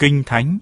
Kinh Thánh.